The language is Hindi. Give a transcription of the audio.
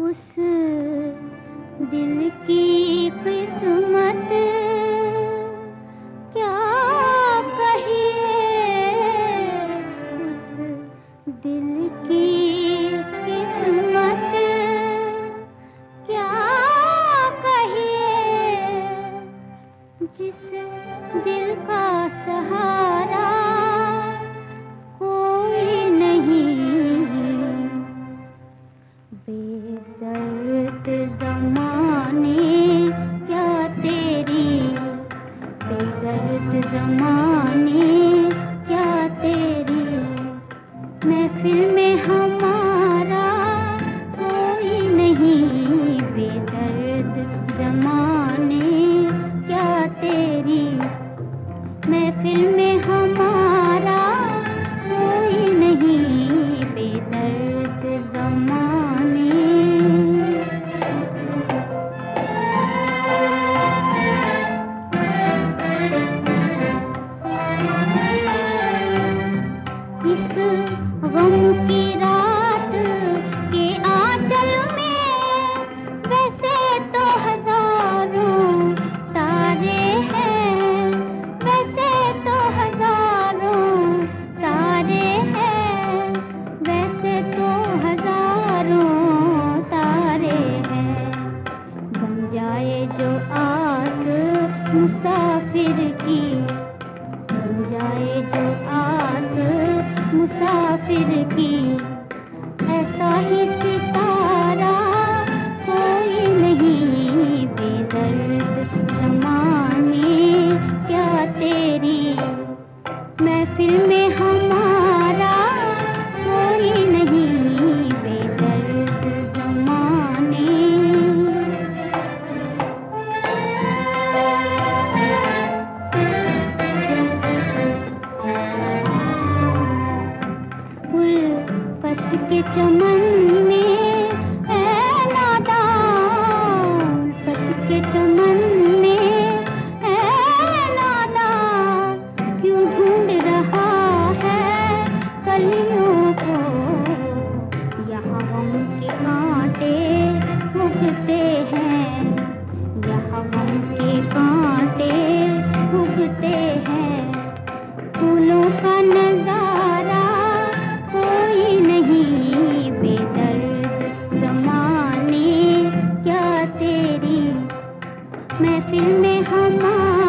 उस दिल की किस्मत। क्या कहिए उस दिल की क्या कहिए जिस दिल का सहारा जमाने क्या तेरी महफिल में मुसाफिर की हो जाए जो आस मुसाफिर की। ऐसा ही सितारा कोई नहीं, बेदर्द समानी क्या तेरी। महफिल में हमारा उल्फत के चमन में है नादान पत के चमन दिल ने हमारा